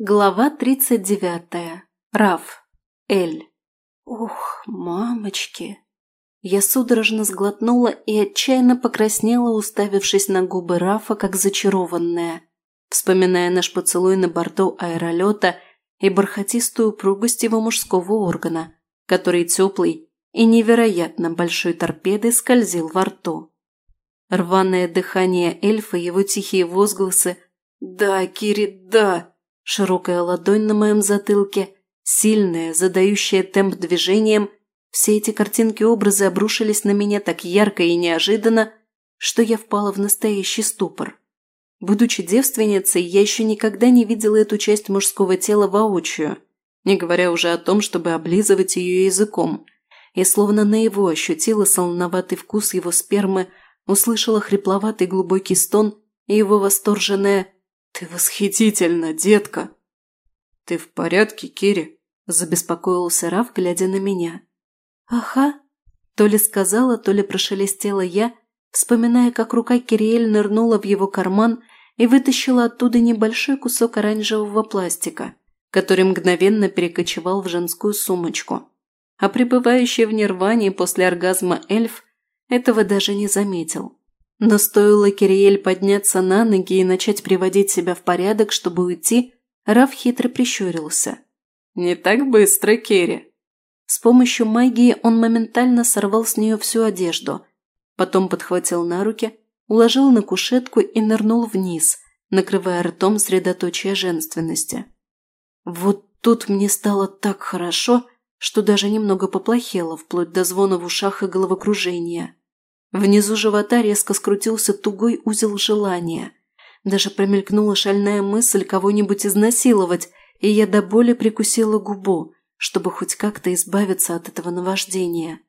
Глава 39. Раф. Эль. Ух, мамочки. Я судорожно сглотнула и отчаянно покраснела, уставившись на губы Рафа, как зачарованная, вспоминая наш поцелуй на борту аэролета и бархатистую упругость его мужского органа, который теплый и невероятно большой торпедой скользил во рту. Рваное дыхание эльфа, его тихие возгласы «Да, Кири, да!» широкая ладонь на моем затылке, сильная, задающая темп движением. Все эти картинки-образы обрушились на меня так ярко и неожиданно, что я впала в настоящий ступор. Будучи девственницей, я еще никогда не видела эту часть мужского тела воочию, не говоря уже о том, чтобы облизывать ее языком. Я словно на его ощутила солоноватый вкус его спермы, услышала хрипловатый глубокий стон и его восторженное ты восхитительно, детка!» «Ты в порядке, Кири?» – забеспокоился Раф, глядя на меня. «Ага», – то ли сказала, то ли прошелестела я, вспоминая, как рука Кириэль нырнула в его карман и вытащила оттуда небольшой кусок оранжевого пластика, который мгновенно перекочевал в женскую сумочку. А пребывающий в нирвании после оргазма эльф этого даже не заметил. Но стоило Кириэль подняться на ноги и начать приводить себя в порядок, чтобы уйти, Раф хитро прищурился. «Не так быстро, Керри!» С помощью магии он моментально сорвал с нее всю одежду, потом подхватил на руки, уложил на кушетку и нырнул вниз, накрывая ртом средоточие женственности. Вот тут мне стало так хорошо, что даже немного поплохело, Внизу живота резко скрутился тугой узел желания. Даже промелькнула шальная мысль кого-нибудь изнасиловать, и я до боли прикусила губу, чтобы хоть как-то избавиться от этого наваждения.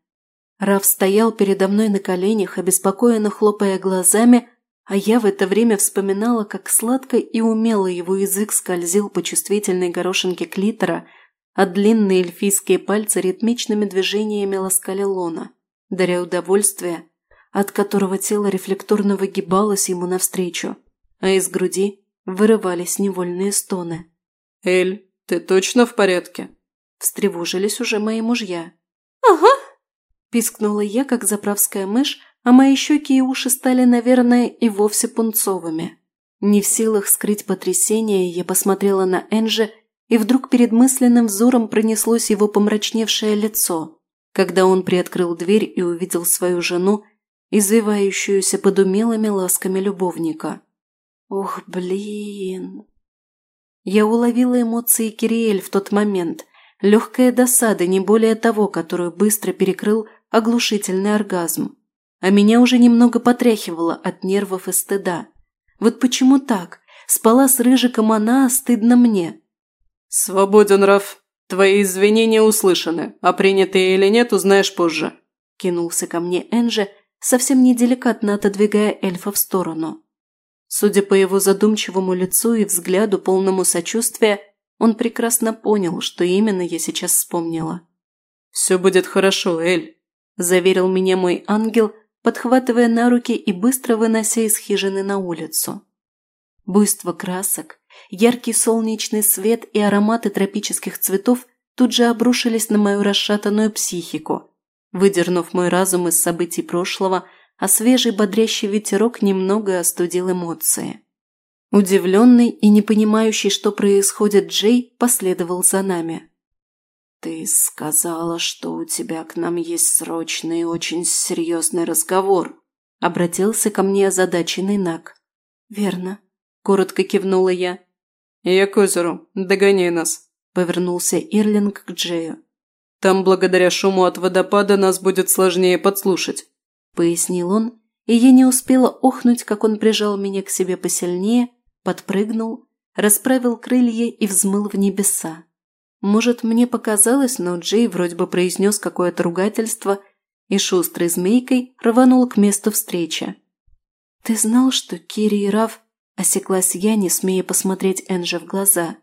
Раф стоял передо мной на коленях, обеспокоенно хлопая глазами, а я в это время вспоминала, как сладко и умело его язык скользил по чувствительной горошинке клитора, а длинные эльфийские пальцы ритмичными движениями ласкали лона, даря удовольствие – от которого тело рефлекторно выгибалось ему навстречу, а из груди вырывались невольные стоны. «Эль, ты точно в порядке?» Встревожились уже мои мужья. «Ага!» Пискнула я, как заправская мышь, а мои щеки и уши стали, наверное, и вовсе пунцовыми. Не в силах скрыть потрясение, я посмотрела на Энджи, и вдруг перед мысленным взором пронеслось его помрачневшее лицо, когда он приоткрыл дверь и увидел свою жену, извивающуюся под умелыми ласками любовника. «Ох, блин!» Я уловила эмоции Кириэль в тот момент, легкая досада, не более того, которую быстро перекрыл оглушительный оргазм. А меня уже немного потряхивало от нервов и стыда. Вот почему так? Спала с Рыжиком она, а стыдно мне. «Свободен, Раф. Твои извинения услышаны, а принятые или нет, узнаешь позже», – кинулся ко мне Энджи, – совсем неделикатно отодвигая эльфа в сторону. Судя по его задумчивому лицу и взгляду, полному сочувствия, он прекрасно понял, что именно я сейчас вспомнила. «Все будет хорошо, Эль», – заверил меня мой ангел, подхватывая на руки и быстро вынося из хижины на улицу. Буйство красок, яркий солнечный свет и ароматы тропических цветов тут же обрушились на мою расшатанную психику – Выдернув мой разум из событий прошлого, а свежий бодрящий ветерок немного остудил эмоции. Удивленный и не понимающий, что происходит, Джей последовал за нами. «Ты сказала, что у тебя к нам есть срочный и очень серьезный разговор», – обратился ко мне озадаченный Нак. «Верно», – коротко кивнула я. «Я к озеру, догоняй нас», – повернулся Ирлинг к Джею. Там, благодаря шуму от водопада, нас будет сложнее подслушать», – пояснил он, и я не успела охнуть, как он прижал меня к себе посильнее, подпрыгнул, расправил крылья и взмыл в небеса. Может, мне показалось, но Джей вроде бы произнес какое-то ругательство и шустрой змейкой рванул к месту встречи. «Ты знал, что Кири и Раф...» – осеклась я, не смея посмотреть Энже в глаза.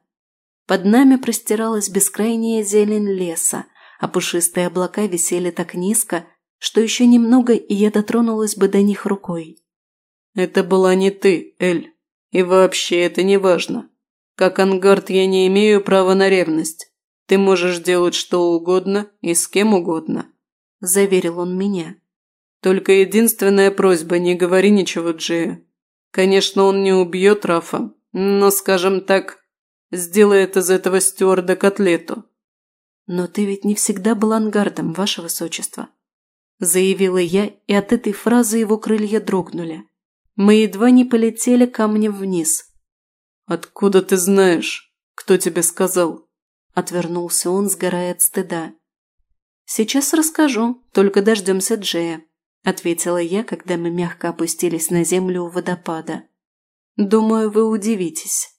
Под нами простиралась бескрайняя зелень леса, а пушистые облака висели так низко, что еще немного, и я дотронулась бы до них рукой. «Это была не ты, Эль. И вообще это не важно. Как ангард я не имею права на ревность. Ты можешь делать что угодно и с кем угодно», – заверил он меня. «Только единственная просьба – не говори ничего Джею. Конечно, он не убьет Рафа, но, скажем так, сделает из этого стюарда котлету. Но ты ведь не всегда был ангардом, ваше высочество. Заявила я, и от этой фразы его крылья дрогнули. Мы едва не полетели камнем вниз. «Откуда ты знаешь? Кто тебе сказал?» Отвернулся он, сгорая от стыда. «Сейчас расскажу, только дождемся Джея», – ответила я, когда мы мягко опустились на землю у водопада. «Думаю, вы удивитесь».